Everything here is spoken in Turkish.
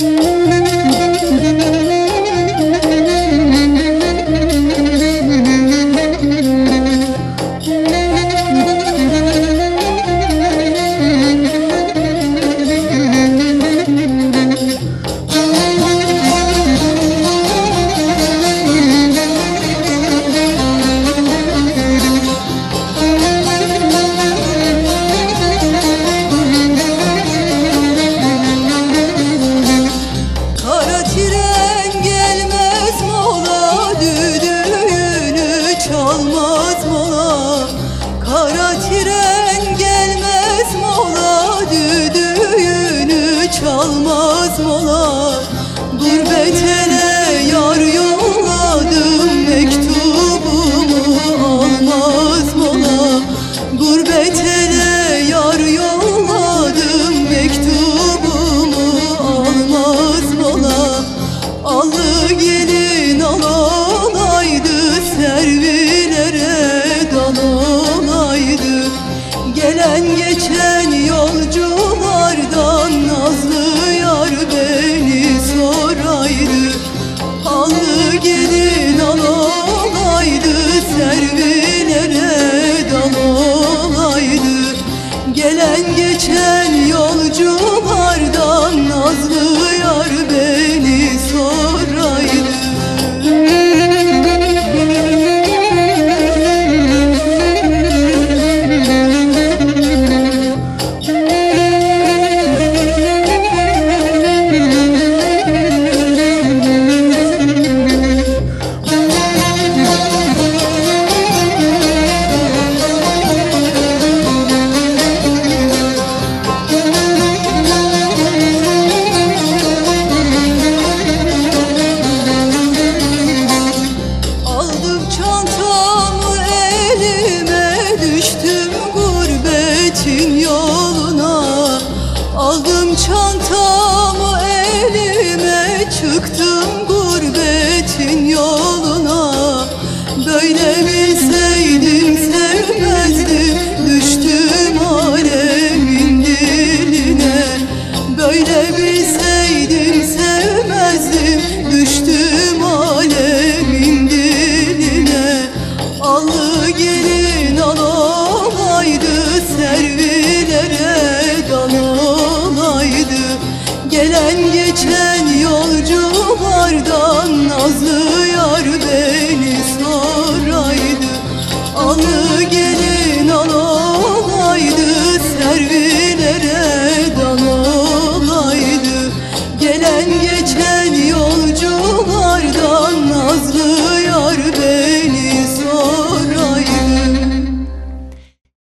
Kara Çalmaz mola Kara tren gelmez mola Düdüğünü çalmaz mola. Gurbet ele yar yolladım Mektubumu almaz mola. Gurbet geçen yolculardan Nazlı yar beni soraydı Allı gelin alalaydı Servilere dal olaydı. Gelen geçen yolculardan Nazlı yar beni çantamı elime çıktım gurbetin yoluna. Böyle bilseydim sevmezdim düştüm alemin diline. Böyle bilseydim